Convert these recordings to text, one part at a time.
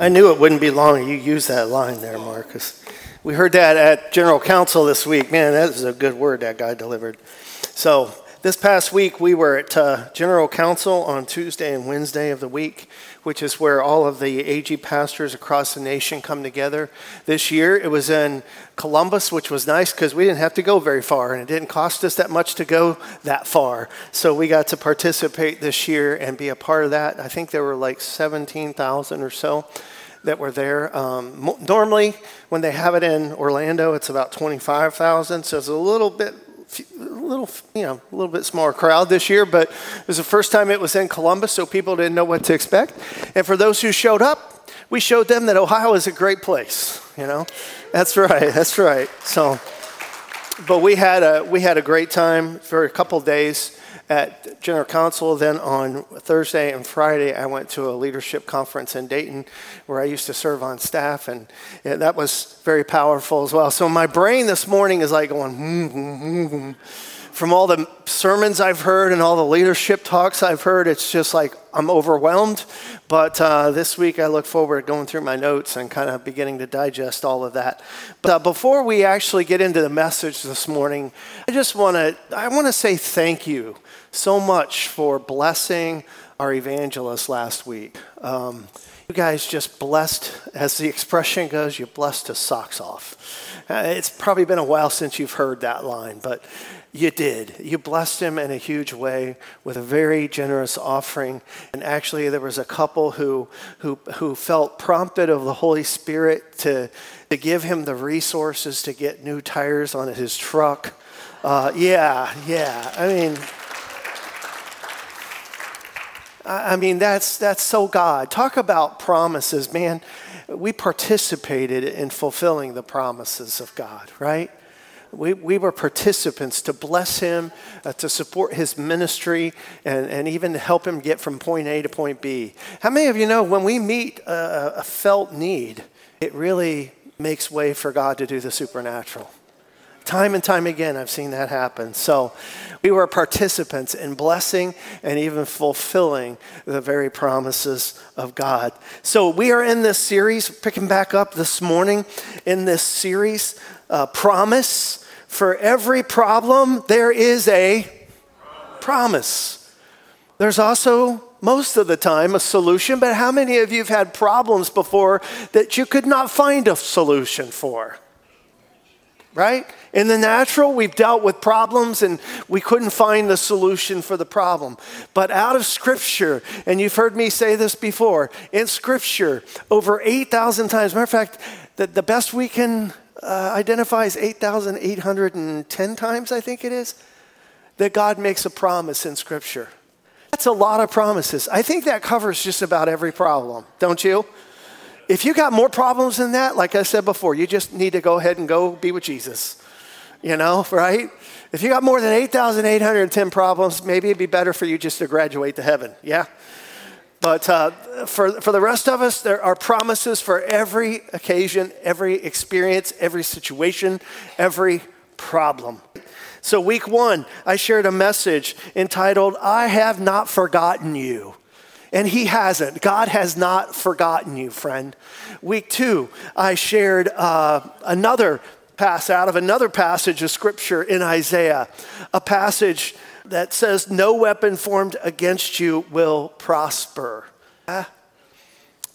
I knew it wouldn't be long. You used that line there, Marcus. We heard that at General Council this week. Man, that is a good word that guy delivered. So, this past week, we were at uh, General Council on Tuesday and Wednesday of the week, which is where all of the AG pastors across the nation come together. This year, it was in Columbus, which was nice because we didn't have to go very far, and it didn't cost us that much to go that far. So we got to participate this year and be a part of that. I think there were like 17,000 or so that were there. Um, normally, when they have it in Orlando, it's about 25,000, so it's a little bit a little, you know, a little bit smaller crowd this year, but it was the first time it was in Columbus, so people didn't know what to expect. And for those who showed up, we showed them that Ohio is a great place. You know, that's right, that's right. So, but we had a we had a great time for a couple days at General Council. Then on Thursday and Friday, I went to a leadership conference in Dayton where I used to serve on staff, and yeah, that was very powerful as well. So my brain this morning is like going, mm, mm, mm, from all the sermons I've heard and all the leadership talks I've heard, it's just like I'm overwhelmed. But uh, this week I look forward to going through my notes and kind of beginning to digest all of that. But uh, before we actually get into the message this morning, I just want to I want to say thank you so much for blessing our evangelist last week. Um, you guys just blessed, as the expression goes, you blessed his socks off. Uh, it's probably been a while since you've heard that line, but you did. You blessed him in a huge way with a very generous offering. And actually, there was a couple who, who, who felt prompted of the Holy Spirit to, to give him the resources to get new tires on his truck. Uh, yeah, yeah. I mean, I mean, that's, that's so God. Talk about promises, man. We participated in fulfilling the promises of God, right? We, we were participants to bless him, uh, to support his ministry, and, and even to help him get from point A to point B. How many of you know when we meet a, a felt need, it really makes way for God to do the supernatural? Time and time again, I've seen that happen. So we were participants in blessing and even fulfilling the very promises of God. So we are in this series, picking back up this morning in this series, uh, Promise. For every problem, there is a promise. There's also most of the time a solution, but how many of you have had problems before that you could not find a solution for? Right? In the natural, we've dealt with problems and we couldn't find the solution for the problem. But out of Scripture, and you've heard me say this before, in Scripture, over 8,000 times, matter of fact, the, the best we can uh, identify is 8,810 times, I think it is, that God makes a promise in Scripture. That's a lot of promises. I think that covers just about every problem, don't you? If you got more problems than that, like I said before, you just need to go ahead and go be with Jesus. You know, right? If you got more than 8,810 problems, maybe it'd be better for you just to graduate to heaven. Yeah? But uh, for, for the rest of us, there are promises for every occasion, every experience, every situation, every problem. So, week one, I shared a message entitled, I Have Not Forgotten You. And he hasn't. God has not forgotten you, friend. Week two, I shared uh, another pass out of another passage of scripture in Isaiah, a passage that says, No weapon formed against you will prosper.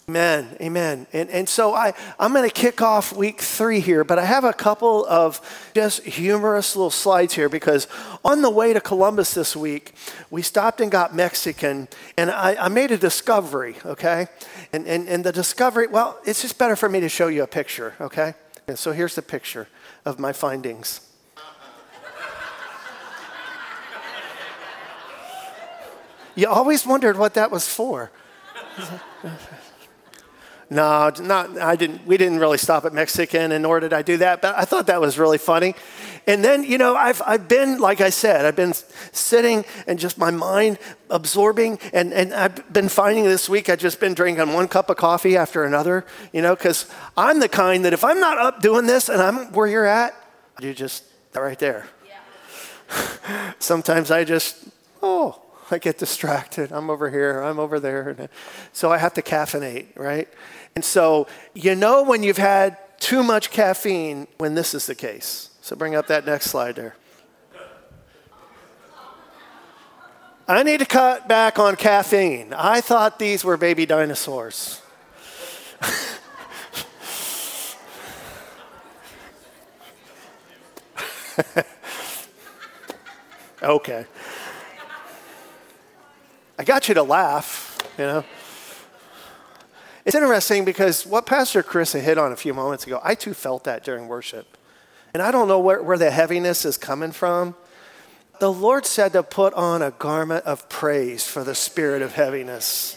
Amen. Amen. And, and so I, I'm going to kick off week three here, but I have a couple of just humorous little slides here because on the way to Columbus this week, we stopped and got Mexican, and I, I made a discovery, okay? And, and, and the discovery, well, it's just better for me to show you a picture, okay? And so here's the picture of my findings. you always wondered what that was for. No, not, I didn't, we didn't really stop at Mexican, and nor did I do that, but I thought that was really funny. And then, you know, I've, I've been, like I said, I've been sitting and just my mind absorbing, and, and I've been finding this week, I've just been drinking one cup of coffee after another, you know, because I'm the kind that if I'm not up doing this and I'm where you're at, you just, right there. Yeah. Sometimes I just, oh, I get distracted. I'm over here, I'm over there. So I have to caffeinate, right? And so you know when you've had too much caffeine when this is the case. So bring up that next slide there. I need to cut back on caffeine. I thought these were baby dinosaurs. okay. I got you to laugh, you know. It's interesting because what Pastor Chris hit on a few moments ago, I too felt that during worship. And I don't know where, where the heaviness is coming from. The Lord said to put on a garment of praise for the spirit of heaviness.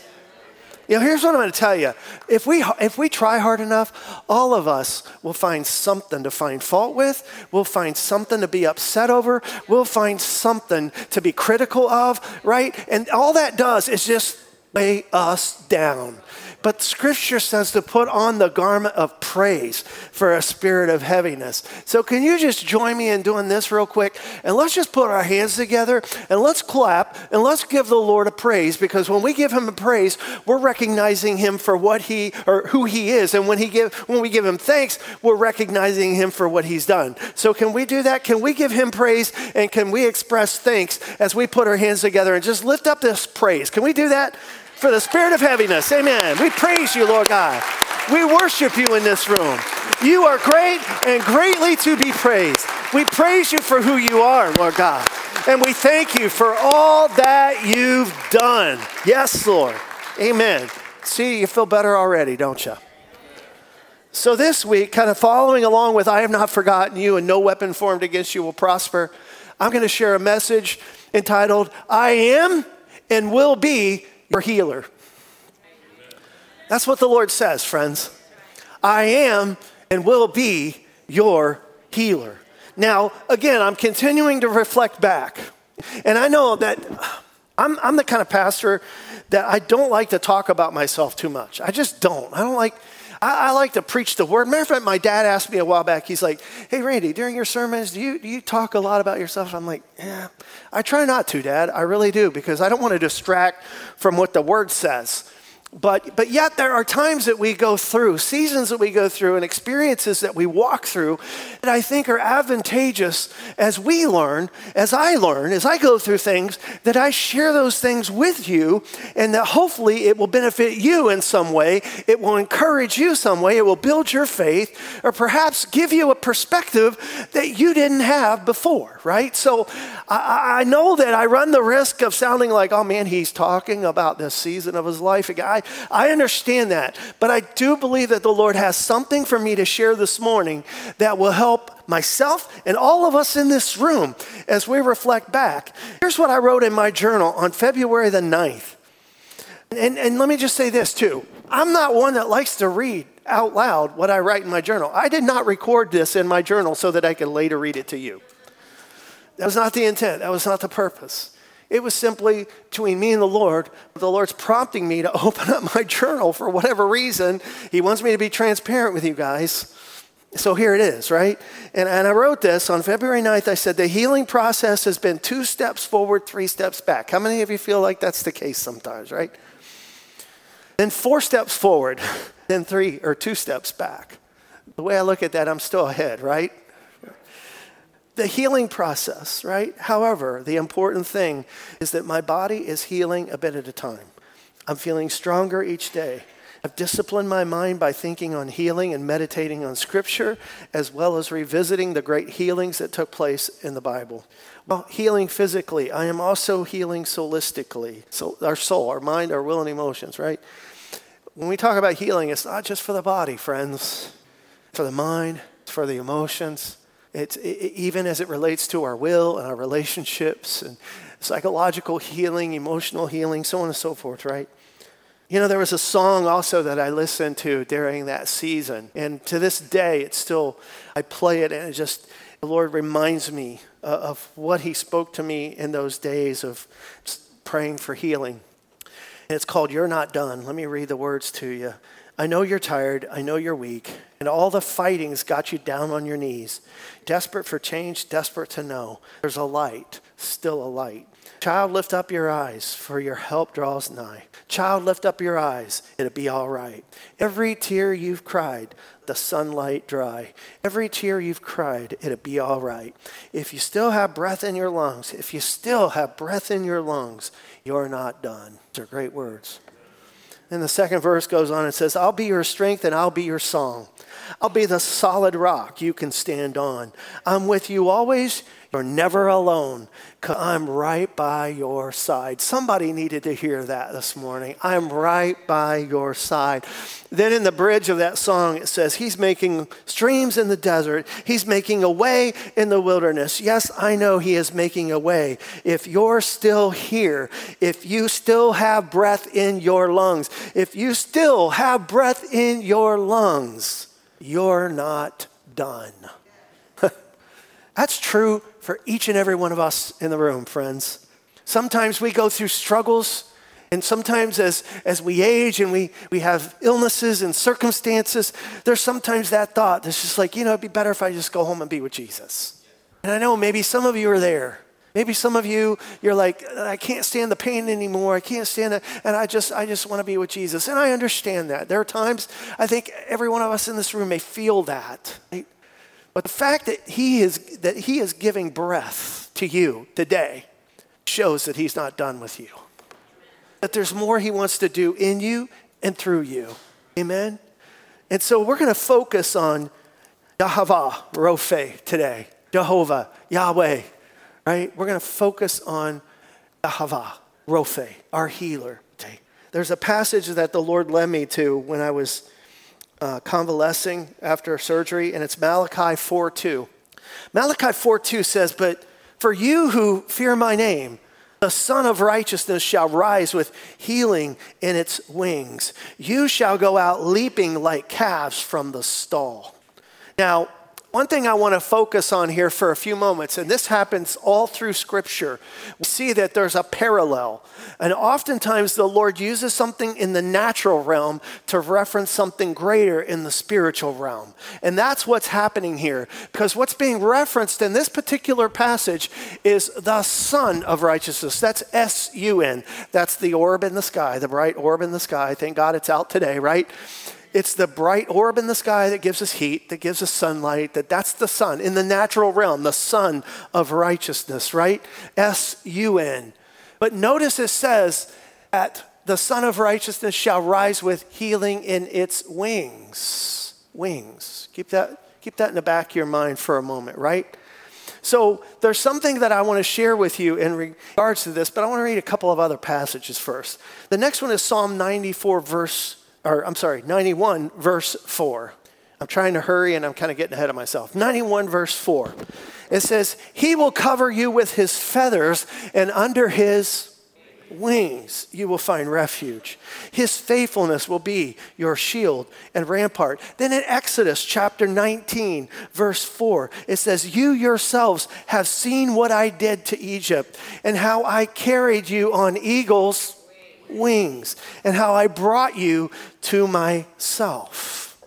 You know, here's what I'm going to tell you. If we, if we try hard enough, all of us will find something to find fault with. We'll find something to be upset over. We'll find something to be critical of, right? And all that does is just weigh us down. But scripture says to put on the garment of praise for a spirit of heaviness. So, can you just join me in doing this real quick? And let's just put our hands together and let's clap and let's give the Lord a praise because when we give him a praise, we're recognizing him for what he or who he is. And when, he give, when we give him thanks, we're recognizing him for what he's done. So, can we do that? Can we give him praise and can we express thanks as we put our hands together and just lift up this praise? Can we do that? For the spirit of heaviness. Amen. We praise you, Lord God. We worship you in this room. You are great and greatly to be praised. We praise you for who you are, Lord God. And we thank you for all that you've done. Yes, Lord. Amen. See, you feel better already, don't you? So, this week, kind of following along with I have not forgotten you and no weapon formed against you will prosper, I'm going to share a message entitled I am and will be your healer. That's what the Lord says, friends. I am and will be your healer. Now, again, I'm continuing to reflect back. And I know that I'm, I'm the kind of pastor that I don't like to talk about myself too much. I just don't. I don't like I, I, like to preach the word. Matter of fact, my dad asked me a while back, he's like, Hey, Randy, during your sermons, do you, do you talk a lot about yourself? I'm like, Yeah, I try not to, Dad. I really do, because I don't want to distract from what the word says. But, but yet, there are times that we go through, seasons that we go through, and experiences that we walk through that I think are advantageous as we learn, as I learn, as I go through things, that I share those things with you, and that hopefully it will benefit you in some way. It will encourage you some way. It will build your faith, or perhaps give you a perspective that you didn't have before, right? So I, I know that I run the risk of sounding like, oh man, he's talking about this season of his life. I, I understand that, but I do believe that the Lord has something for me to share this morning that will help myself and all of us in this room as we reflect back. Here's what I wrote in my journal on February the 9th. And, and let me just say this too I'm not one that likes to read out loud what I write in my journal. I did not record this in my journal so that I could later read it to you. That was not the intent, that was not the purpose. It was simply between me and the Lord. The Lord's prompting me to open up my journal for whatever reason. He wants me to be transparent with you guys. So here it is, right? And, and I wrote this on February 9th. I said, The healing process has been two steps forward, three steps back. How many of you feel like that's the case sometimes, right? Then four steps forward, then three or two steps back. The way I look at that, I'm still ahead, right? The healing process, right? However, the important thing is that my body is healing a bit at a time. I'm feeling stronger each day. I've disciplined my mind by thinking on healing and meditating on scripture, as well as revisiting the great healings that took place in the Bible. Well, healing physically, I am also healing solistically. So our soul, our mind, our will, and emotions, right? When we talk about healing, it's not just for the body, friends. For the mind, it's for the emotions, it's it, even as it relates to our will and our relationships and psychological healing, emotional healing, so on and so forth, right? You know, there was a song also that I listened to during that season. And to this day, it's still, I play it and it just, the Lord reminds me uh, of what He spoke to me in those days of praying for healing. And it's called You're Not Done. Let me read the words to you. I know you're tired. I know you're weak. And all the fighting's got you down on your knees, desperate for change, desperate to know. There's a light, still a light. Child, lift up your eyes, for your help draws nigh. Child, lift up your eyes, it'll be all right. Every tear you've cried, the sunlight dry. Every tear you've cried, it'll be all right. If you still have breath in your lungs, if you still have breath in your lungs, you're not done. These are great words. And the second verse goes on and says, I'll be your strength and I'll be your song. I'll be the solid rock you can stand on. I'm with you always. You're never alone. I'm right by your side. Somebody needed to hear that this morning. I'm right by your side. Then in the bridge of that song, it says, He's making streams in the desert. He's making a way in the wilderness. Yes, I know He is making a way. If you're still here, if you still have breath in your lungs, if you still have breath in your lungs, you're not done. That's true for each and every one of us in the room, friends. Sometimes we go through struggles, and sometimes as, as we age and we, we have illnesses and circumstances, there's sometimes that thought that's just like, you know, it'd be better if I just go home and be with Jesus. And I know maybe some of you are there. Maybe some of you, you're like, I can't stand the pain anymore. I can't stand it. And I just, I just want to be with Jesus. And I understand that. There are times, I think every one of us in this room may feel that. Right? But the fact that he is that he is giving breath to you today shows that he's not done with you. That there's more he wants to do in you and through you. Amen. And so we're going to focus on Yahavah, Rophe today. Jehovah, Yahweh, right? We're going to focus on Yahavah, Rophe, our healer. Today. There's a passage that the Lord led me to when I was uh, convalescing after surgery, and it's Malachi 4 2. Malachi 4 2 says, "But for you who fear my name, the Sun of Righteousness shall rise with healing in its wings. You shall go out leaping like calves from the stall." Now, one thing I want to focus on here for a few moments, and this happens all through Scripture, we see that there's a parallel. And oftentimes the Lord uses something in the natural realm to reference something greater in the spiritual realm. And that's what's happening here. Because what's being referenced in this particular passage is the Sun of Righteousness. That's S U N. That's the orb in the sky, the bright orb in the sky. Thank God it's out today, right? It's the bright orb in the sky that gives us heat, that gives us sunlight, that that's the sun in the natural realm, the sun of righteousness, right? S U N. But notice it says that the sun of righteousness shall rise with healing in its wings. Wings. Keep that keep that in the back of your mind for a moment, right? So there's something that I want to share with you in regards to this, but I want to read a couple of other passages first. The next one is Psalm 94 verse or I'm sorry, 91, verse 4. I'm trying to hurry and I'm kind of getting ahead of myself. 91, verse 4. It says, He will cover you with His feathers, and under His wings you will find refuge. His faithfulness will be your shield and rampart. Then in Exodus chapter 19, verse 4, it says, You yourselves have seen what I did to Egypt and how I carried you on eagles' wings and how I brought you to myself.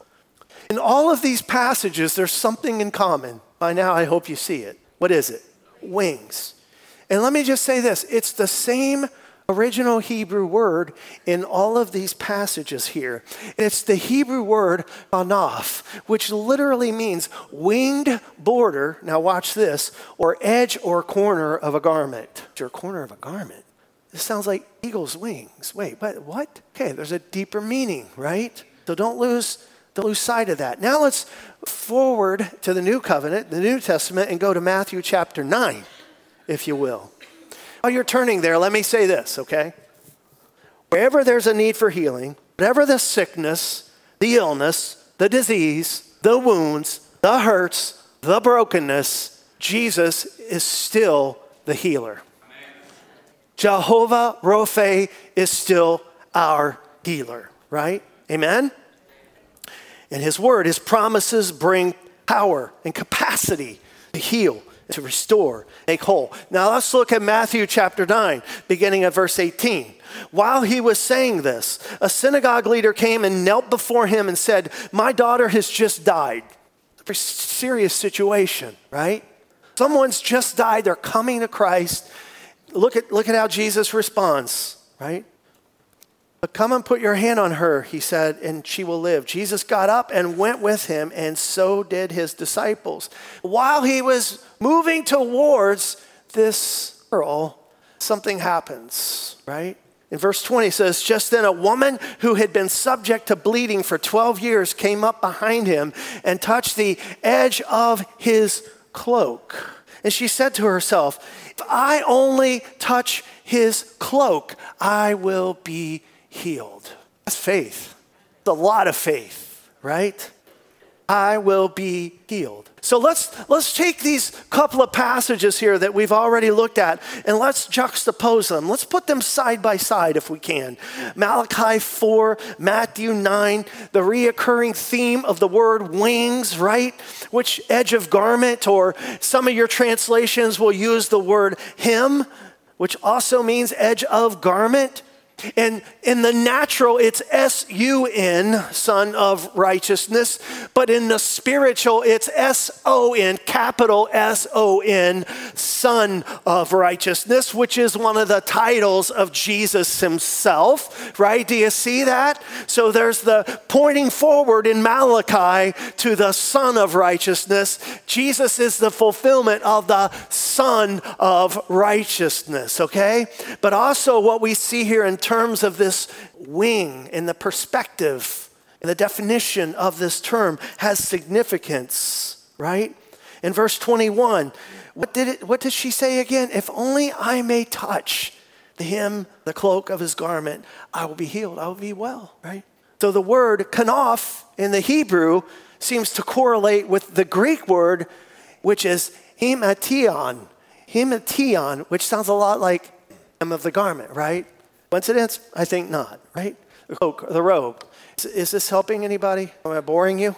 In all of these passages, there's something in common. By now, I hope you see it. What is it? Wings. And let me just say this it's the same original Hebrew word in all of these passages here. It's the Hebrew word kanaf, which literally means winged border. Now, watch this, or edge or corner of a garment. Or corner of a garment. This sounds like eagle's wings. Wait, but what? Okay, there's a deeper meaning, right? So don't lose don't lose sight of that. Now let's forward to the new covenant, the New Testament, and go to Matthew chapter 9, if you will. While you're turning there, let me say this, okay? Wherever there's a need for healing, whatever the sickness, the illness, the disease, the wounds, the hurts, the brokenness, Jesus is still the healer. Jehovah Rophe is still our healer, right? Amen? And his word, his promises bring power and capacity to heal, to restore, make whole. Now let's look at Matthew chapter 9, beginning at verse 18. While he was saying this, a synagogue leader came and knelt before him and said, My daughter has just died. A serious situation, right? Someone's just died, they're coming to Christ look at, look at how Jesus responds, right? But come and put your hand on her, he said, and she will live. Jesus got up and went with him, and so did his disciples. While he was moving towards this girl, something happens, right? In verse 20 it says, Just then a woman who had been subject to bleeding for 12 years came up behind him and touched the edge of his cloak. And she said to herself, If I only touch his cloak, I will be healed. That's faith. It's a lot of faith, right? I will be healed. So let's let's take these couple of passages here that we've already looked at and let's juxtapose them. Let's put them side by side if we can. Malachi 4, Matthew 9, the reoccurring theme of the word wings, right? Which edge of garment or some of your translations will use the word hem, which also means edge of garment. And in the natural, it's S U N, Son of Righteousness. But in the spiritual, it's S O N, capital S O N, Son of Righteousness, which is one of the titles of Jesus himself, right? Do you see that? So there's the pointing forward in Malachi to the Son of Righteousness. Jesus is the fulfillment of the Son of Righteousness, okay? But also, what we see here in terms of this wing and the perspective and the definition of this term has significance, right? In verse 21, what did, it, what did she say again? If only I may touch the hem, the cloak of his garment, I will be healed, I will be well, right? So the word kanaf in the Hebrew seems to correlate with the Greek word, which is hemation, hemation, which sounds a lot like hem of the garment, right? Coincidence? I think not, right? The cloak, the robe. Is, is this helping anybody? Am I boring you?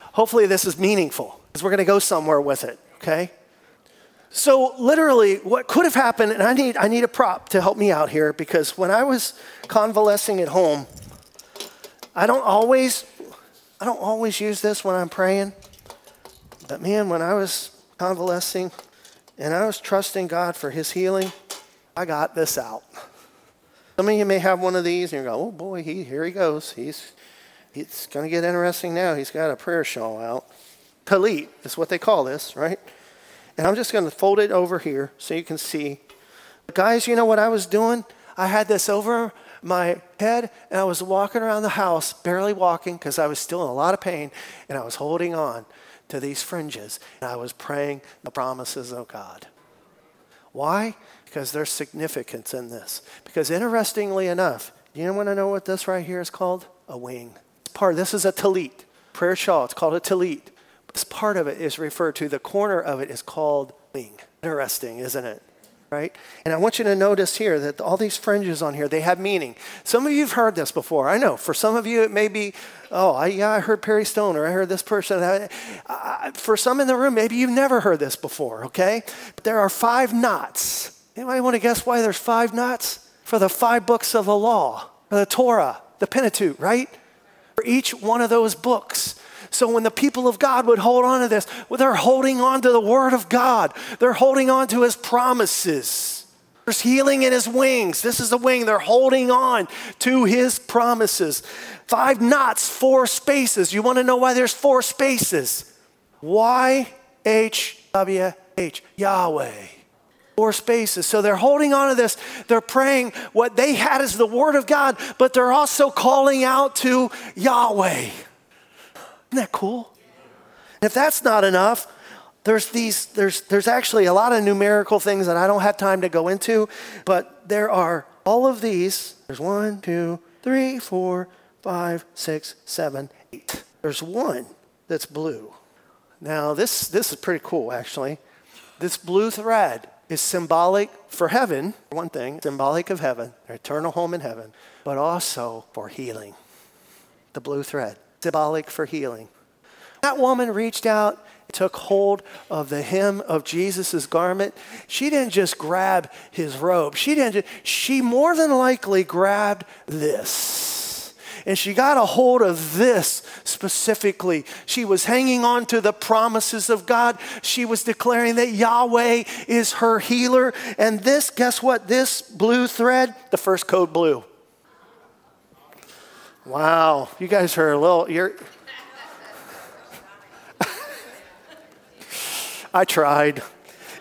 Hopefully, this is meaningful because we're going to go somewhere with it, okay? So, literally, what could have happened, and I need, I need a prop to help me out here because when I was convalescing at home, I don't always, I don't always use this when I'm praying. But man, when I was convalescing and I was trusting God for His healing, I got this out. Some of you may have one of these and you go, oh boy, he, here he goes. He's, it's going to get interesting now. He's got a prayer shawl out. Talit is what they call this, right? And I'm just going to fold it over here so you can see. Guys, you know what I was doing? I had this over my head and I was walking around the house, barely walking because I was still in a lot of pain, and I was holding on to these fringes and I was praying the promises of God. Why? Because there's significance in this. Because interestingly enough, do you want to know what this right here is called? A wing. Part this is a talit, prayer shawl. It's called a talit. This part of it is referred to. The corner of it is called wing. Interesting, isn't it? Right? And I want you to notice here that all these fringes on here, they have meaning. Some of you have heard this before. I know. For some of you, it may be, oh, I, yeah, I heard Perry Stone or I heard this person. I, I, for some in the room, maybe you've never heard this before, okay? But there are five knots Anybody want to guess why there's five knots? For the five books of the law, for the Torah, the Pentateuch, right? For each one of those books. So when the people of God would hold on to this, well, they're holding on to the Word of God. They're holding on to His promises. There's healing in His wings. This is the wing. They're holding on to His promises. Five knots, four spaces. You want to know why there's four spaces? Y H W H, Yahweh four spaces. So they're holding on to this. They're praying what they had is the word of God, but they're also calling out to Yahweh. Isn't that cool? And if that's not enough, there's these there's there's actually a lot of numerical things that I don't have time to go into, but there are all of these. There's one, two, three, four, five, six, seven, eight. There's one that's blue. Now this this is pretty cool actually. This blue thread is symbolic for heaven, one thing, symbolic of heaven, their eternal home in heaven, but also for healing. The blue thread, symbolic for healing. That woman reached out, took hold of the hem of Jesus' garment. She didn't just grab his robe. She didn't she more than likely grabbed this. And she got a hold of this specifically. She was hanging on to the promises of God. She was declaring that Yahweh is her healer. And this, guess what? This blue thread, the first code blue. Wow, you guys are a little, you're. I tried.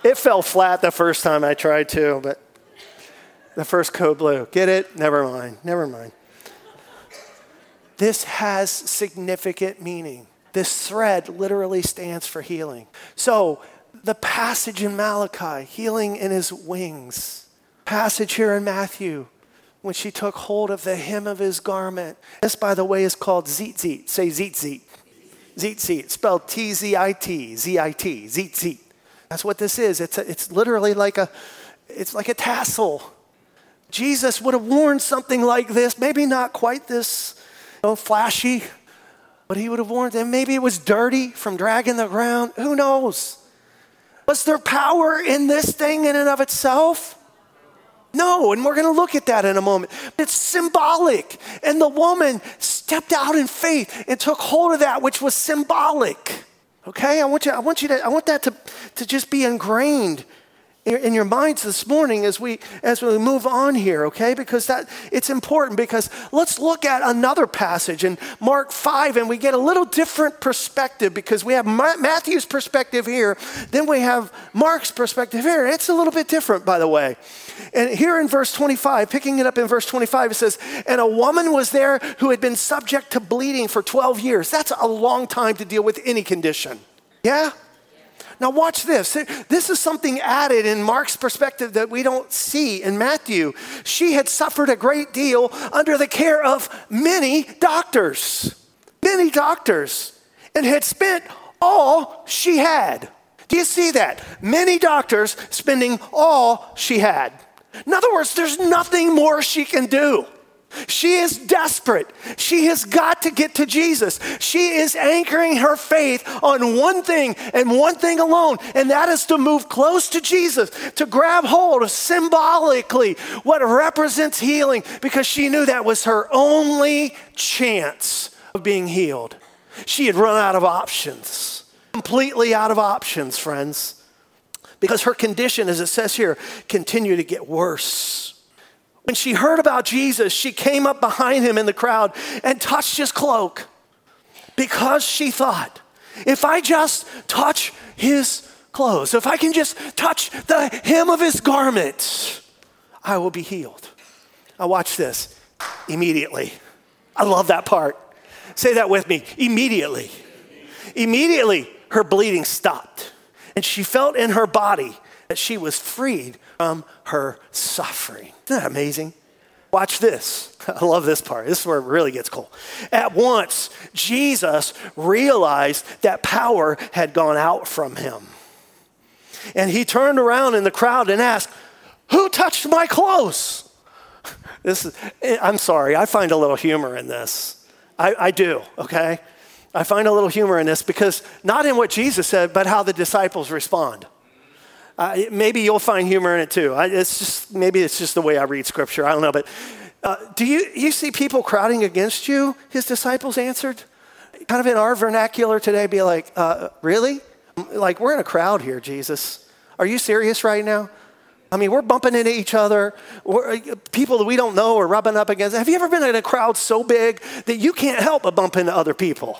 It fell flat the first time I tried to, but the first code blue. Get it? Never mind. Never mind. This has significant meaning. This thread literally stands for healing. So, the passage in Malachi, healing in his wings. Passage here in Matthew, when she took hold of the hem of his garment. This, by the way, is called tzitzit. Say tzitzit. Tzitzit, spelled T Z I T, Z I T, tzitzit. That's what this is. It's, a, it's literally like a, it's like a tassel. Jesus would have worn something like this, maybe not quite this know, flashy, but he would have worn it. maybe it was dirty from dragging the ground. Who knows? Was there power in this thing in and of itself? No, and we're going to look at that in a moment. It's symbolic. And the woman stepped out in faith and took hold of that which was symbolic. Okay? I want you, I want you to, I want that to, to just be ingrained in your minds this morning as we as we move on here okay? Because that it's important because let's look at another passage in mark 5 and we get a little different perspective because we have matthew's perspective here then we have mark's perspective here. It's a little bit different by the way. And here in verse 25 picking it up in verse 25 it says and a woman was there who had been subject to bleeding for 12 years. That's a long time to deal with any condition. Yeah now, watch this. This is something added in Mark's perspective that we don't see in Matthew. She had suffered a great deal under the care of many doctors, many doctors, and had spent all she had. Do you see that? Many doctors spending all she had. In other words, there's nothing more she can do. She is desperate. She has got to get to Jesus. She is anchoring her faith on one thing and one thing alone, and that is to move close to Jesus, to grab hold of symbolically what represents healing, because she knew that was her only chance of being healed. She had run out of options, completely out of options, friends, because her condition, as it says here, continued to get worse. When she heard about Jesus, she came up behind him in the crowd and touched his cloak because she thought, if I just touch his clothes, if I can just touch the hem of his garment, I will be healed. Now, watch this immediately. I love that part. Say that with me immediately. Immediately, her bleeding stopped, and she felt in her body that she was freed from her suffering. Isn't that amazing? Watch this. I love this part. This is where it really gets cool. At once, Jesus realized that power had gone out from him. And he turned around in the crowd and asked, Who touched my clothes? This is, eh, I'm sorry, I find a little humor in this. I, I do, okay? I find a little humor in this because not in what Jesus said, but how the disciples respond. Uh, maybe you'll find humor in it too. I, it's just maybe it's just the way I read scripture. I don't know, but uh, do you you see people crowding against you? His disciples answered, kind of in our vernacular today, be like, uh, really? Like we're in a crowd here, Jesus. Are you serious right now? I mean, we're bumping into each other. We're, uh, people that we don't know are rubbing up against. Have you ever been in a crowd so big that you can't help but bump into other people?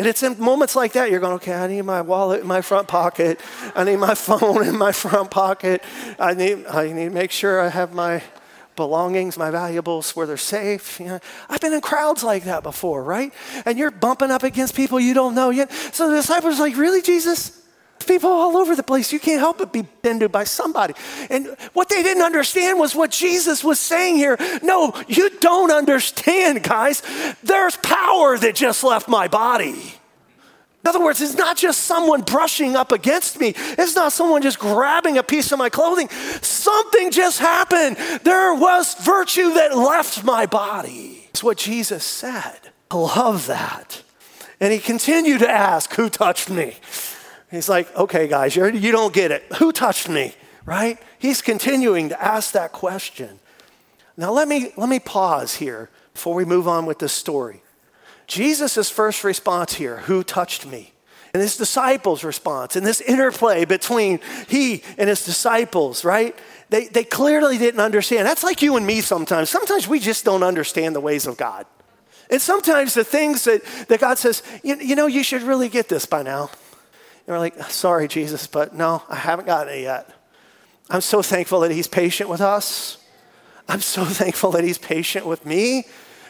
And it's in moments like that you're going, okay, I need my wallet in my front pocket. I need my phone in my front pocket. I need, I need to make sure I have my belongings, my valuables where they're safe. You know, I've been in crowds like that before, right? And you're bumping up against people you don't know yet. So the disciples are like, really, Jesus? People all over the place. You can't help but be bended by somebody. And what they didn't understand was what Jesus was saying here. No, you don't understand, guys. There's power that just left my body. In other words, it's not just someone brushing up against me. It's not someone just grabbing a piece of my clothing. Something just happened. There was virtue that left my body. It's what Jesus said. I love that. And he continued to ask, Who touched me? He's like, okay, guys, you're, you don't get it. Who touched me? Right? He's continuing to ask that question. Now, let me, let me pause here before we move on with this story. Jesus' first response here, who touched me? And his disciples' response, and this interplay between he and his disciples, right? They, they clearly didn't understand. That's like you and me sometimes. Sometimes we just don't understand the ways of God. And sometimes the things that, that God says, you, you know, you should really get this by now. And we're like, sorry, Jesus, but no, I haven't gotten it yet. I'm so thankful that He's patient with us. I'm so thankful that He's patient with me.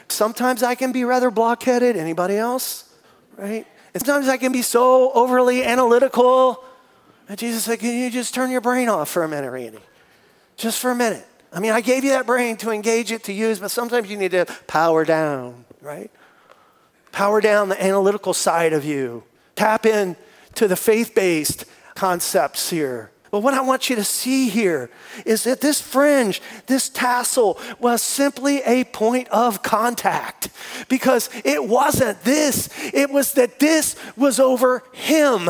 Sometimes I can be rather blockheaded. Anybody else? Right? And sometimes I can be so overly analytical. And Jesus said, Can you just turn your brain off for a minute, Randy? Just for a minute. I mean, I gave you that brain to engage it, to use, but sometimes you need to power down, right? Power down the analytical side of you. Tap in to the faith based concepts here. But what I want you to see here is that this fringe, this tassel, was simply a point of contact because it wasn't this. It was that this was over him,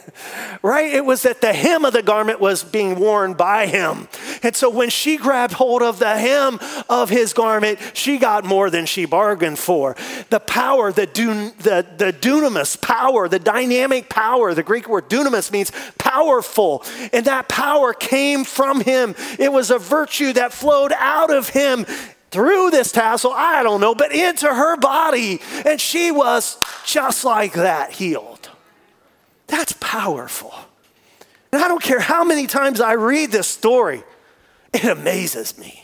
right? It was that the hem of the garment was being worn by him. And so when she grabbed hold of the hem of his garment, she got more than she bargained for. The power, the, dun, the, the dunamis power, the dynamic power, the Greek word dunamis means powerful and that power came from him. It was a virtue that flowed out of him through this tassel, I don't know, but into her body. And she was just like that, healed. That's powerful. And I don't care how many times I read this story, it amazes me.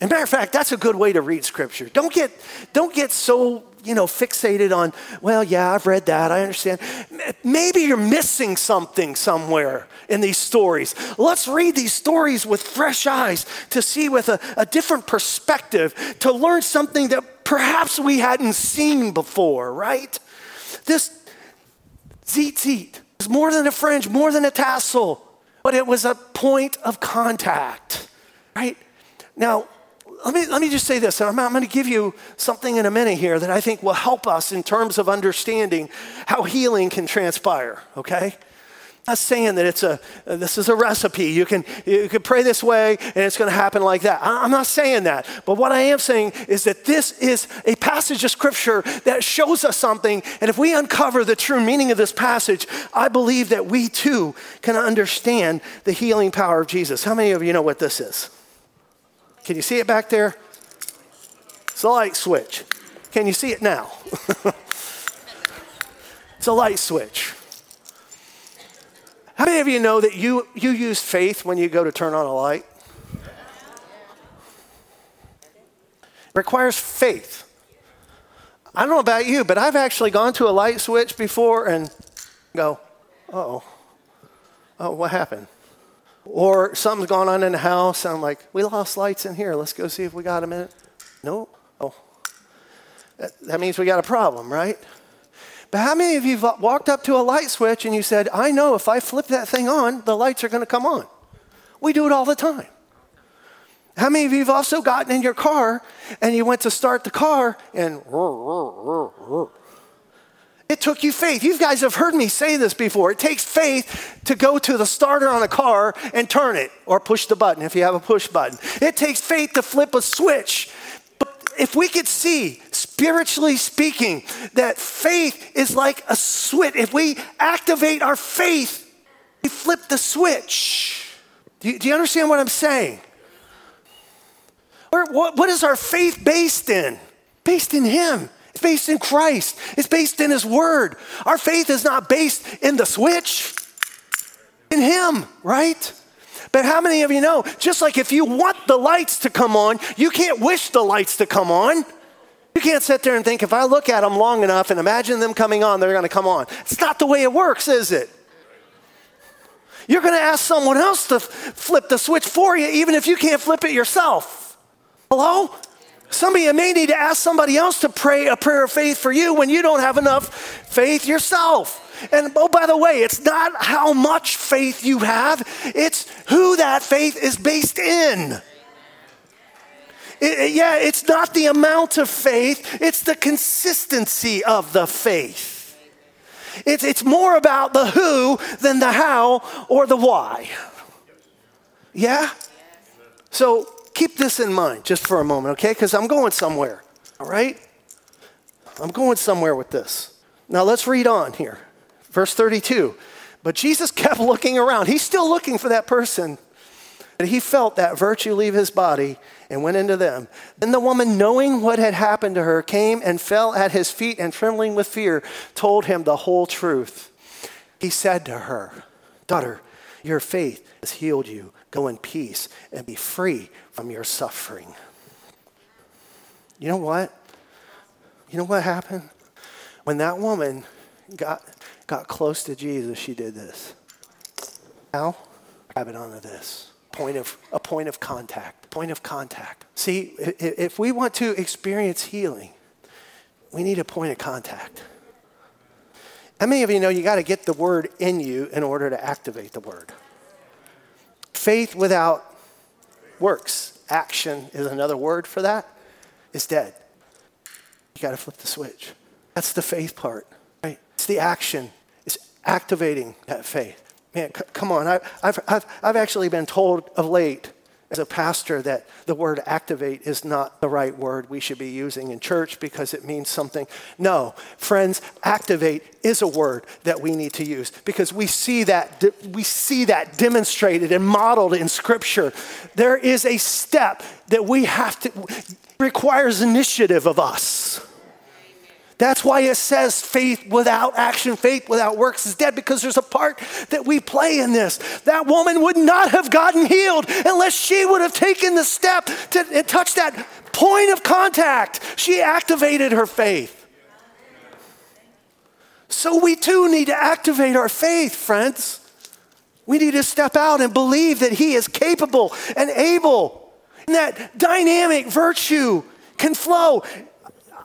As a matter of fact, that's a good way to read scripture. Don't get, don't get so you know, fixated on, well, yeah, I've read that, I understand. Maybe you're missing something somewhere in these stories. Let's read these stories with fresh eyes to see with a, a different perspective, to learn something that perhaps we hadn't seen before, right? This tzitzit is more than a fringe, more than a tassel, but it was a point of contact, right? Now, let me, let me just say this, I'm, I'm going to give you something in a minute here that I think will help us in terms of understanding how healing can transpire, okay? I'm not saying that it's a this is a recipe. You can you can pray this way and it's going to happen like that. I'm not saying that. But what I am saying is that this is a passage of scripture that shows us something and if we uncover the true meaning of this passage, I believe that we too can understand the healing power of Jesus. How many of you know what this is? Can you see it back there? It's a light switch. Can you see it now? it's a light switch. How many of you know that you, you use faith when you go to turn on a light? It requires faith. I don't know about you, but I've actually gone to a light switch before and go, oh, oh, what happened? Or something's going on in the house, and I'm like, we lost lights in here. Let's go see if we got them in it. No. Oh. That, that means we got a problem, right? But how many of you walked up to a light switch and you said, I know if I flip that thing on, the lights are going to come on? We do it all the time. How many of you have also gotten in your car and you went to start the car and it took you faith. You guys have heard me say this before. It takes faith to go to the starter on a car and turn it or push the button if you have a push button. It takes faith to flip a switch. But if we could see, spiritually speaking, that faith is like a switch, if we activate our faith, we flip the switch. Do you, do you understand what I'm saying? Or what, what is our faith based in? Based in Him. It's based in Christ. It's based in His Word. Our faith is not based in the switch, in Him, right? But how many of you know, just like if you want the lights to come on, you can't wish the lights to come on. You can't sit there and think, if I look at them long enough and imagine them coming on, they're going to come on. It's not the way it works, is it? You're going to ask someone else to flip the switch for you, even if you can't flip it yourself. Hello? Some of you may need to ask somebody else to pray a prayer of faith for you when you don't have enough faith yourself. And oh, by the way, it's not how much faith you have, it's who that faith is based in. It, yeah, it's not the amount of faith, it's the consistency of the faith. It's, it's more about the who than the how or the why. Yeah? So keep this in mind just for a moment, okay? Because I'm going somewhere. All right? I'm going somewhere with this. Now let's read on here. Verse 32. But Jesus kept looking around. He's still looking for that person. And he felt that virtue leave his body and went into them. Then the woman, knowing what had happened to her, came and fell at his feet and trembling with fear, told him the whole truth. He said to her, Daughter, your faith has healed you. Go in peace and be free from your suffering. You know what? You know what happened? When that woman got, got close to Jesus, she did this. Now, grab it onto this point of a point of contact. Point of contact. See, if we want to experience healing, we need a point of contact. How many of you know you got to get the word in you in order to activate the word? Faith without works, action is another word for that, is dead. You got to flip the switch. That's the faith part, right? It's the action, it's activating that faith. Man, c- come on. I, I've, I've, I've actually been told of late as a pastor that the word activate is not the right word we should be using in church because it means something. No, friends, activate is a word that we need to use because we see that we see that demonstrated and modeled in scripture. There is a step that we have to requires initiative of us. That's why it says faith without action, faith without works is dead, because there's a part that we play in this. That woman would not have gotten healed unless she would have taken the step to touch that point of contact. She activated her faith. So we too need to activate our faith, friends. We need to step out and believe that He is capable and able, and that dynamic virtue can flow.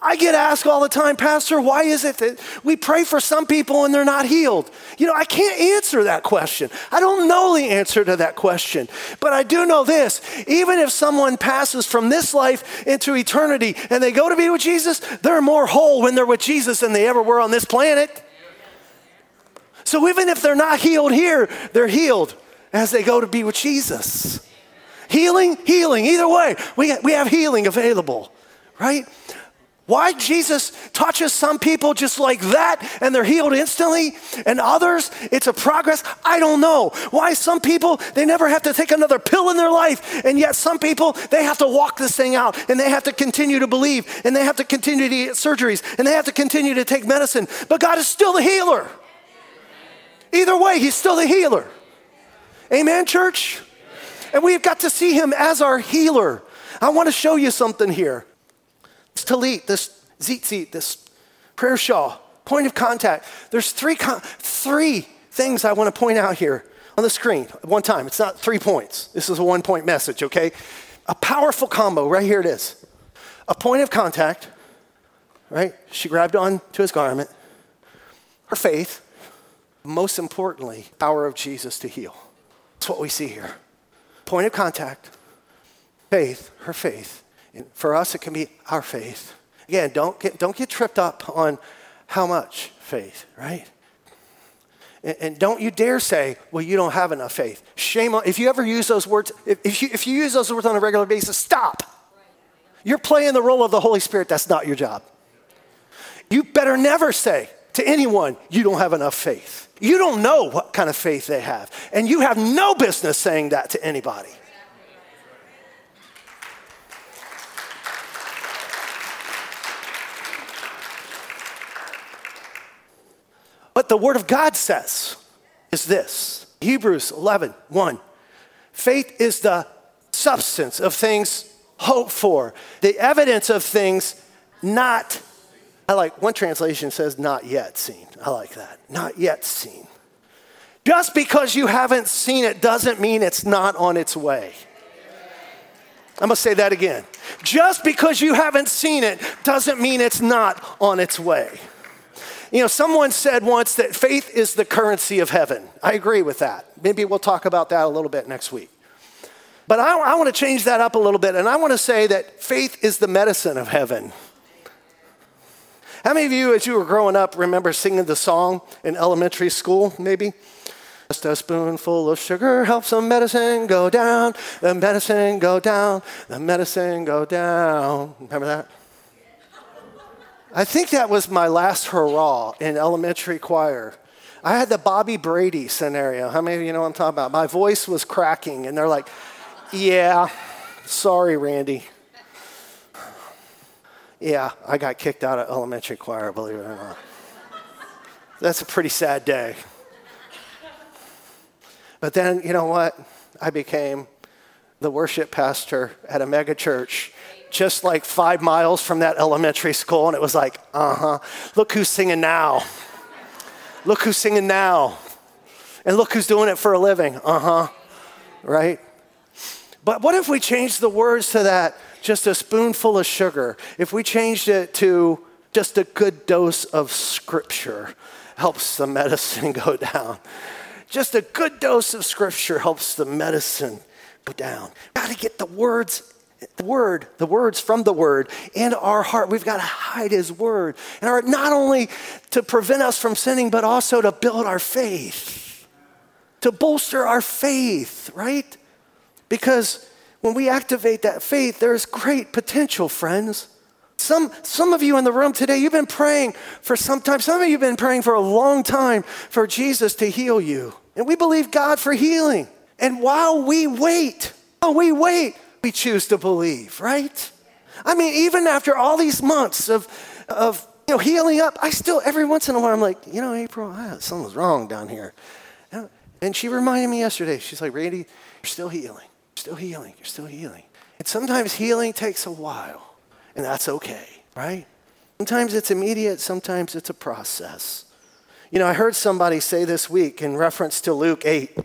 I get asked all the time, Pastor, why is it that we pray for some people and they're not healed? You know, I can't answer that question. I don't know the answer to that question. But I do know this even if someone passes from this life into eternity and they go to be with Jesus, they're more whole when they're with Jesus than they ever were on this planet. So even if they're not healed here, they're healed as they go to be with Jesus. Healing, healing, either way, we, we have healing available, right? Why Jesus touches some people just like that and they're healed instantly and others it's a progress? I don't know. Why some people they never have to take another pill in their life and yet some people they have to walk this thing out and they have to continue to believe and they have to continue to get surgeries and they have to continue to take medicine. But God is still the healer. Either way, he's still the healer. Amen, church? And we've got to see him as our healer. I want to show you something here. This talit, this tzitzit, this prayer shawl, point of contact. There's three, three things I want to point out here on the screen at one time. It's not three points. This is a one point message, okay? A powerful combo, right here it is. A point of contact, right? She grabbed on to his garment. Her faith, most importantly, power of Jesus to heal. That's what we see here. Point of contact, faith, her faith, and for us, it can be our faith. Again, don't get, don't get tripped up on how much faith, right? And, and don't you dare say, well, you don't have enough faith. Shame on, if you ever use those words, if, if, you, if you use those words on a regular basis, stop. You're playing the role of the Holy Spirit. That's not your job. You better never say to anyone, you don't have enough faith. You don't know what kind of faith they have. And you have no business saying that to anybody. What the Word of God says is this Hebrews 11, 1. Faith is the substance of things hoped for, the evidence of things not, I like, one translation says not yet seen. I like that. Not yet seen. Just because you haven't seen it doesn't mean it's not on its way. I'm gonna say that again. Just because you haven't seen it doesn't mean it's not on its way. You know, someone said once that faith is the currency of heaven. I agree with that. Maybe we'll talk about that a little bit next week. But I, I want to change that up a little bit, and I want to say that faith is the medicine of heaven. How many of you, as you were growing up, remember singing the song in elementary school, maybe? Just a spoonful of sugar helps the medicine go down, the medicine go down, the medicine go down. Remember that? I think that was my last hurrah in elementary choir. I had the Bobby Brady scenario. How many of you know what I'm talking about? My voice was cracking, and they're like, Yeah, sorry, Randy. Yeah, I got kicked out of elementary choir, believe it or not. That's a pretty sad day. But then, you know what? I became the worship pastor at a mega church just like five miles from that elementary school, and it was like, uh huh, look who's singing now. Look who's singing now. And look who's doing it for a living. Uh huh. Right? But what if we changed the words to that just a spoonful of sugar? If we changed it to just a good dose of scripture helps the medicine go down. Just a good dose of scripture helps the medicine go down. Got to get the words the word, the words from the word in our heart. We've got to hide his word. And our, not only to prevent us from sinning, but also to build our faith, to bolster our faith, right? Because when we activate that faith, there's great potential, friends. Some, some of you in the room today, you've been praying for some time. Some of you have been praying for a long time for Jesus to heal you. And we believe God for healing. And while we wait, while we wait, we choose to believe, right? I mean, even after all these months of, of you know, healing up, I still, every once in a while, I'm like, you know, April, ah, something's wrong down here. And she reminded me yesterday, she's like, Randy, you're still healing. You're still healing. You're still healing. And sometimes healing takes a while, and that's okay, right? Sometimes it's immediate, sometimes it's a process. You know, I heard somebody say this week in reference to Luke 8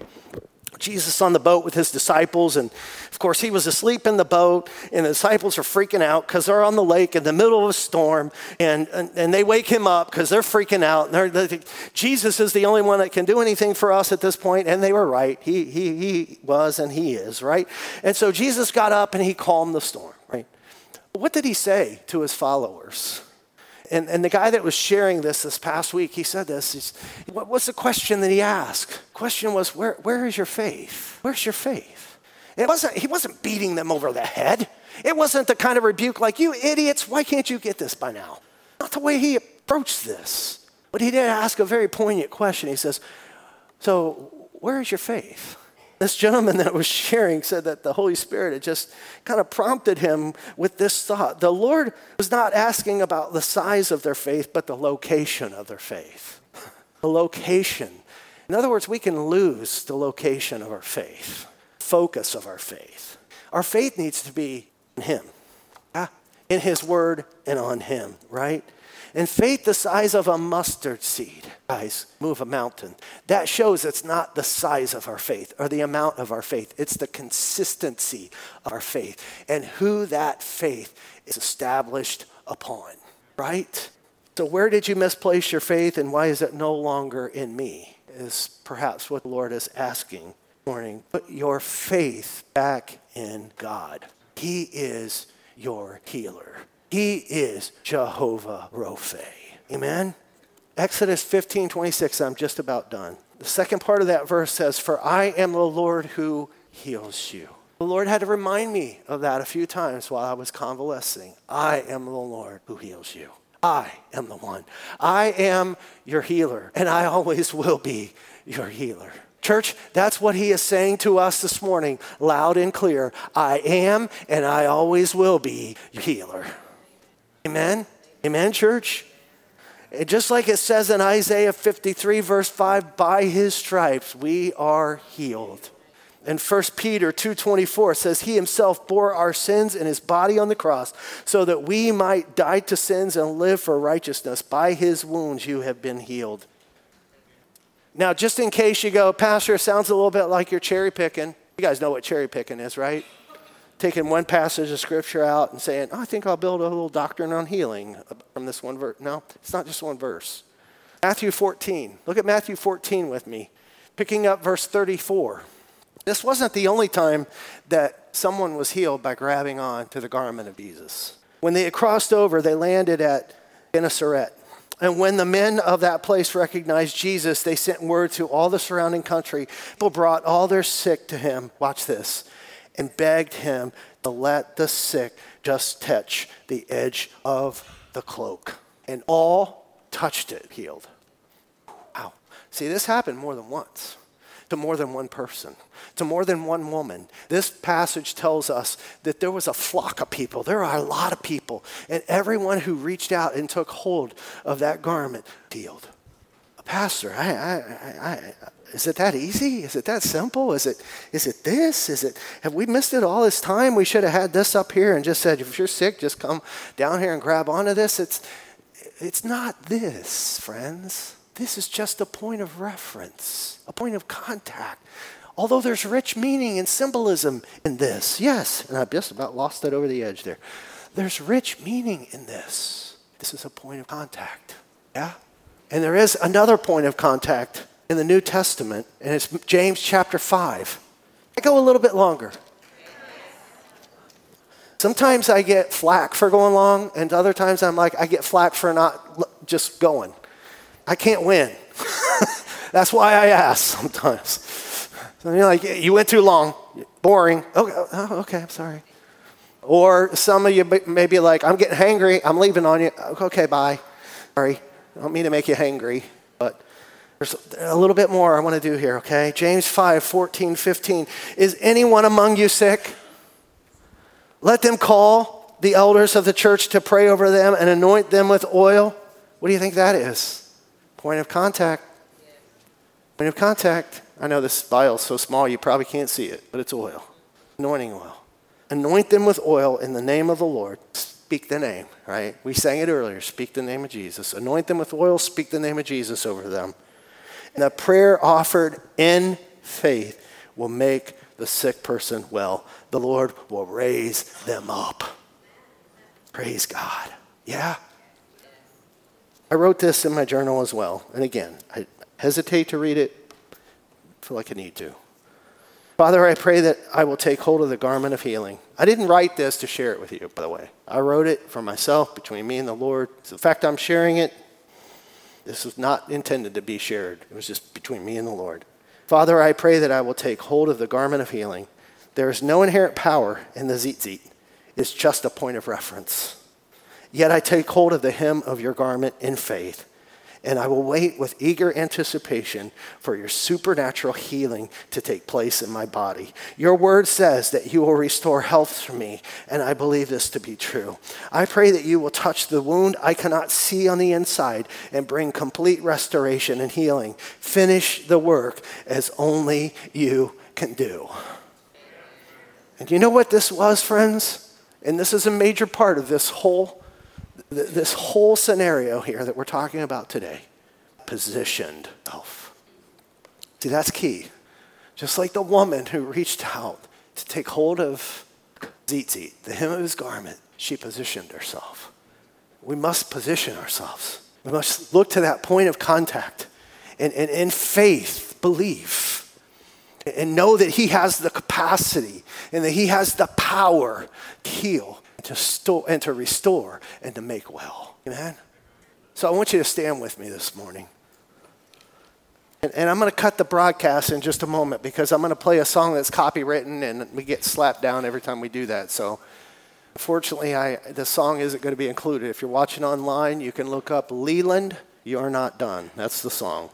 Jesus on the boat with his disciples, and of course, he was asleep in the boat, and the disciples are freaking out because they're on the lake in the middle of a storm, and, and, and they wake him up because they're freaking out. They're, Jesus is the only one that can do anything for us at this point, and they were right. He, he, he was, and he is, right? And so Jesus got up and he calmed the storm, right? What did he say to his followers? And, and the guy that was sharing this this past week, he said this. He's, what, what's the question that he asked? question was, where, where is your faith? Where's your faith? It wasn't, he wasn't beating them over the head. It wasn't the kind of rebuke like, you idiots, why can't you get this by now? Not the way he approached this. But he did ask a very poignant question. He says, so where is your faith? This gentleman that was sharing said that the Holy Spirit had just kind of prompted him with this thought. The Lord was not asking about the size of their faith, but the location of their faith. the location. In other words, we can lose the location of our faith, focus of our faith. Our faith needs to be in Him, in His Word and on Him, right? And faith the size of a mustard seed, guys, move a mountain. That shows it's not the size of our faith or the amount of our faith, it's the consistency of our faith and who that faith is established upon, right? So, where did you misplace your faith and why is it no longer in me? Is perhaps what the Lord is asking morning. Put your faith back in God. He is your healer. He is Jehovah Rophe. Amen? Exodus 15 26, I'm just about done. The second part of that verse says, For I am the Lord who heals you. The Lord had to remind me of that a few times while I was convalescing. I am the Lord who heals you. I am the one. I am your healer, and I always will be your healer. Church, that's what he is saying to us this morning, loud and clear. I am, and I always will be your healer. Amen? Amen, church? And just like it says in Isaiah 53, verse 5, by his stripes we are healed. And 1 Peter 2:24 says he himself bore our sins in his body on the cross so that we might die to sins and live for righteousness. By his wounds you have been healed. Now, just in case you go, Pastor, sounds a little bit like you're cherry picking. You guys know what cherry picking is, right? Taking one passage of scripture out and saying, oh, I think I'll build a little doctrine on healing from this one verse. No, it's not just one verse. Matthew 14. Look at Matthew 14 with me, picking up verse 34. This wasn't the only time that someone was healed by grabbing on to the garment of Jesus. When they had crossed over, they landed at Gennesaret. And when the men of that place recognized Jesus, they sent word to all the surrounding country. People brought all their sick to him. Watch this and begged him to let the sick just touch the edge of the cloak. and all touched it, healed. Wow. See, this happened more than once to more than one person, to more than one woman. This passage tells us that there was a flock of people. There are a lot of people. And everyone who reached out and took hold of that garment healed. A pastor, I, I, I, is it that easy? Is it that simple? Is it, is it this? Is it, have we missed it all this time? We should have had this up here and just said, if you're sick, just come down here and grab onto this. It's, it's not this, friends. This is just a point of reference, a point of contact. Although there's rich meaning and symbolism in this, yes, and I've just about lost it over the edge there. There's rich meaning in this. This is a point of contact. Yeah? And there is another point of contact in the New Testament, and it's James chapter 5. I go a little bit longer. Sometimes I get flack for going long, and other times I'm like, I get flack for not just going. I can't win. That's why I ask sometimes. So you're like, you went too long, boring. Okay, oh, okay, I'm sorry. Or some of you may be like, I'm getting hangry, I'm leaving on you. Okay, bye. Sorry. I don't mean to make you hangry, but there's a little bit more I want to do here, okay? James 5, 14, 15. Is anyone among you sick? Let them call the elders of the church to pray over them and anoint them with oil. What do you think that is? Point of contact. Point of contact. I know this vial is so small you probably can't see it, but it's oil. Anointing oil. Anoint them with oil in the name of the Lord. Speak the name, right? We sang it earlier. Speak the name of Jesus. Anoint them with oil. Speak the name of Jesus over them. The prayer offered in faith will make the sick person well. The Lord will raise them up. Praise God. Yeah? I wrote this in my journal as well. And again, I hesitate to read it, I feel like I need to. Father, I pray that I will take hold of the garment of healing. I didn't write this to share it with you, by the way. I wrote it for myself, between me and the Lord. So the fact I'm sharing it, this was not intended to be shared. It was just between me and the Lord. Father, I pray that I will take hold of the garment of healing. There is no inherent power in the tzitzit. It's just a point of reference. Yet I take hold of the hem of your garment in faith, and I will wait with eager anticipation for your supernatural healing to take place in my body. Your word says that you will restore health to me, and I believe this to be true. I pray that you will touch the wound I cannot see on the inside and bring complete restoration and healing. Finish the work as only you can do. And you know what this was, friends? And this is a major part of this whole this whole scenario here that we're talking about today, positioned self. See, that's key. Just like the woman who reached out to take hold of Tzitzit, the hem of his garment, she positioned herself. We must position ourselves. We must look to that point of contact and, and in faith believe and know that he has the capacity and that he has the power to heal to store and to restore and to make well. Amen. So I want you to stand with me this morning. And, and I'm going to cut the broadcast in just a moment because I'm going to play a song that's copywritten and we get slapped down every time we do that. So unfortunately, I, the song isn't going to be included. If you're watching online, you can look up Leeland, You're Not Done. That's the song.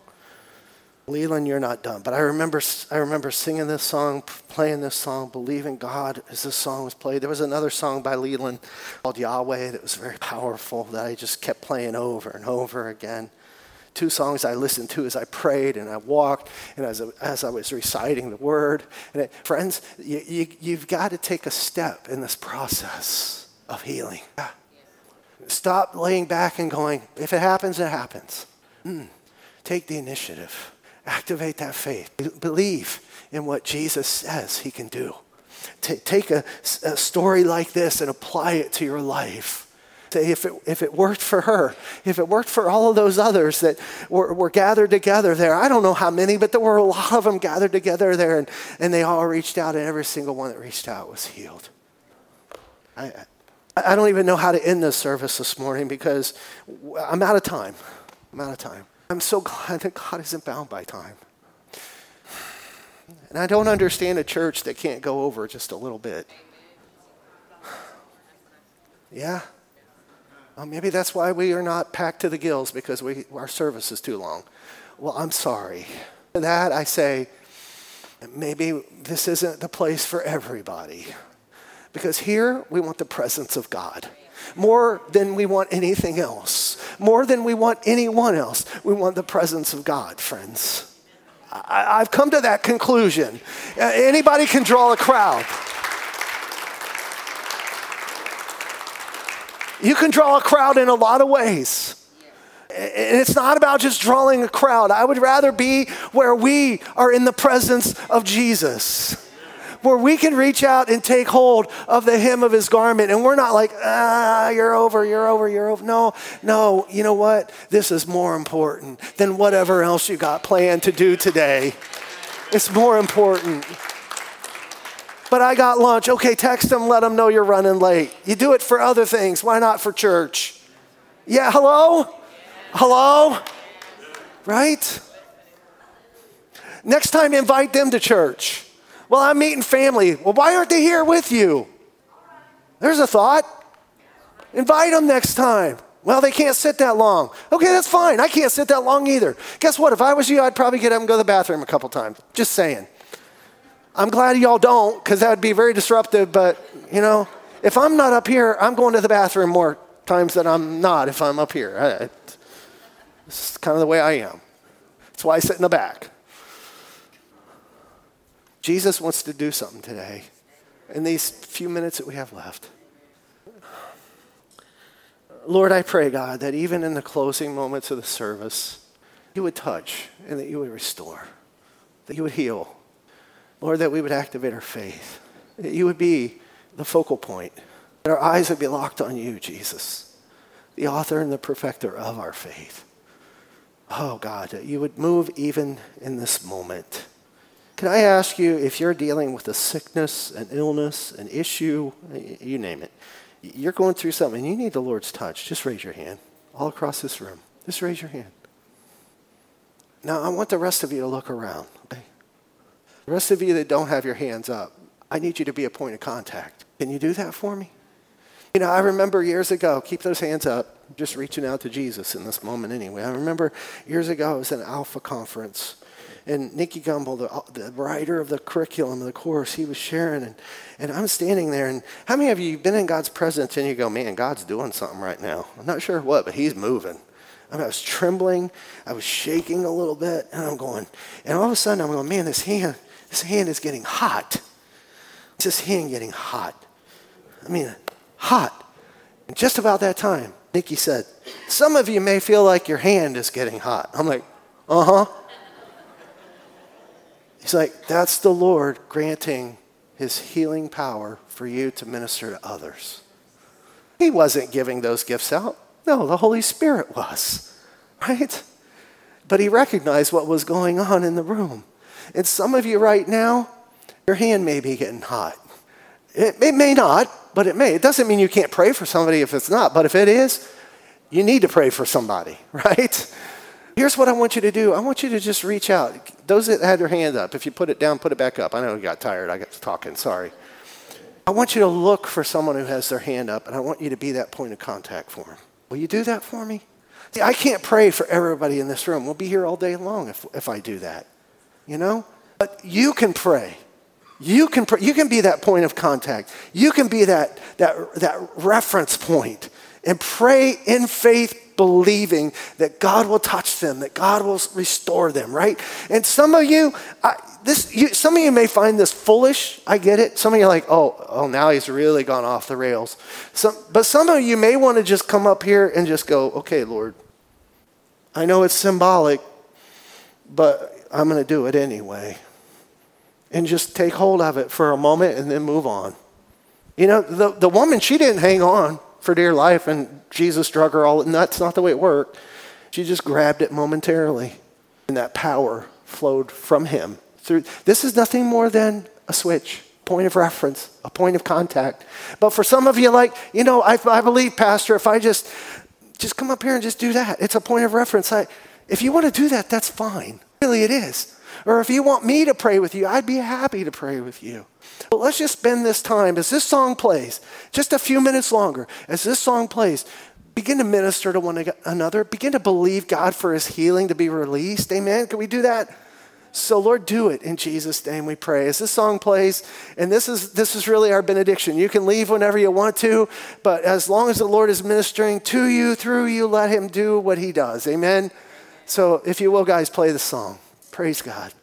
Leeland, you're not done. But I remember, I remember singing this song, playing this song, believing God as this song was played. There was another song by Leeland called Yahweh that was very powerful that I just kept playing over and over again. Two songs I listened to as I prayed and I walked and as, as I was reciting the word. And it, friends, you, you, you've got to take a step in this process of healing. Stop laying back and going, if it happens, it happens. Mm. Take the initiative. Activate that faith. Believe in what Jesus says he can do. take a, a story like this and apply it to your life. Say, if it, if it worked for her, if it worked for all of those others that were, were gathered together there, I don't know how many, but there were a lot of them gathered together there, and, and they all reached out, and every single one that reached out was healed. I, I don't even know how to end this service this morning because I'm out of time. I'm out of time. I'm so glad that God isn't bound by time. And I don't understand a church that can't go over just a little bit. Yeah? Well, maybe that's why we are not packed to the gills because we, our service is too long. Well, I'm sorry. To that I say, maybe this isn't the place for everybody. Because here we want the presence of God more than we want anything else, more than we want anyone else. We want the presence of God, friends. I, have come to that conclusion. Uh, anybody can draw a crowd. You can draw a crowd in a lot of ways. And it's not about just drawing a crowd. I would rather be where we are in the presence of Jesus where we can reach out and take hold of the hem of his garment and we're not like, ah, you're over, you're over, you're over. No, no, you know what? This is more important than whatever else you got planned to do today. It's more important. But I got lunch. Okay, text them, let them know you're running late. You do it for other things. Why not for church? Yeah, hello? Hello? Right? Next time, invite them to church. Well, I'm meeting family. Well, why aren't they here with you? There's a thought. Invite them next time. Well, they can't sit that long. Okay, that's fine. I can't sit that long either. Guess what? If I was you, I'd probably get up and go to the bathroom a couple times. Just saying. I'm glad y'all don't, because that would be very disruptive, but you know, if I'm not up here, I'm going to the bathroom more times than I'm not if I'm up here. Is kind of the way I am. That's why I sit in the back. Jesus wants to do something today in these few minutes that we have left. Lord, I pray, God, that even in the closing moments of the service, you would touch and that you would restore, that you would heal. Lord, that we would activate our faith, that you would be the focal point, that our eyes would be locked on you, Jesus, the author and the perfecter of our faith. Oh, God, that you would move even in this moment. Can I ask you if you're dealing with a sickness, an illness, an issue, you name it, you're going through something and you need the Lord's touch, just raise your hand all across this room. Just raise your hand. Now, I want the rest of you to look around, okay? The rest of you that don't have your hands up, I need you to be a point of contact. Can you do that for me? You know, I remember years ago, keep those hands up, just reaching out to Jesus in this moment anyway. I remember years ago, it was an Alpha conference and Nicky Gumbel, the, the writer of the curriculum of the course, he was sharing, and, and I'm standing there. And how many of you have been in God's presence and you go, man, God's doing something right now? I'm not sure what, but He's moving. I, mean, I was trembling, I was shaking a little bit, and I'm going, and all of a sudden I'm going, man, this hand, this hand is getting hot. It's this hand getting hot. I mean, hot. And just about that time, Nikki said, Some of you may feel like your hand is getting hot. I'm like, uh huh. He's like, that's the Lord granting his healing power for you to minister to others. He wasn't giving those gifts out. No, the Holy Spirit was, right? But he recognized what was going on in the room. And some of you right now, your hand may be getting hot. It, may not, but it may. It doesn't mean you can't pray for somebody if it's not, but if it is, you need to pray for somebody, right? Here's what I want you to do. I want you to just reach out. Those that had their hand up, if you put it down, put it back up. I know you got tired. I got talking. Sorry. I want you to look for someone who has their hand up, and I want you to be that point of contact for them. Will you do that for me? See, I can't pray for everybody in this room. We'll be here all day long if, if I do that. You know? But you can pray. You can, pray. you can be that point of contact. You can be that, that, that reference point and pray in faith believing that God will touch them, that God will restore them, right? And some of you, I, this, you, some of you may find this foolish. I get it. Some of you are like, oh, oh, now he's really gone off the rails. Some, but some of you may want to just come up here and just go, okay, Lord, I know it's symbolic, but I'm going to do it anyway. And just take hold of it for a moment and then move on. You know, the, the woman, she didn't hang on for dear life, and Jesus drug her all. And that's not the way it worked. She just grabbed it momentarily, and that power flowed from him. Through this is nothing more than a switch, point of reference, a point of contact. But for some of you, like you know, I, I believe, Pastor, if I just just come up here and just do that, it's a point of reference. I, if you want to do that, that's fine. Really, it is. Or if you want me to pray with you, I'd be happy to pray with you. But let's just spend this time as this song plays, just a few minutes longer, as this song plays, begin to minister to one another, begin to believe God for his healing to be released. Amen. Can we do that? So Lord, do it in Jesus' name we pray. As this song plays, and this is this is really our benediction. You can leave whenever you want to, but as long as the Lord is ministering to you, through you, let him do what he does. Amen. So if you will, guys, play the song. Praise God.